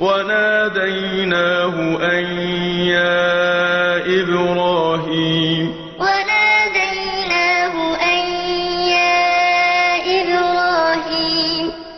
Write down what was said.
وَنَادَيْنَاهُ أَن يَا إِبْرَاهِيمُ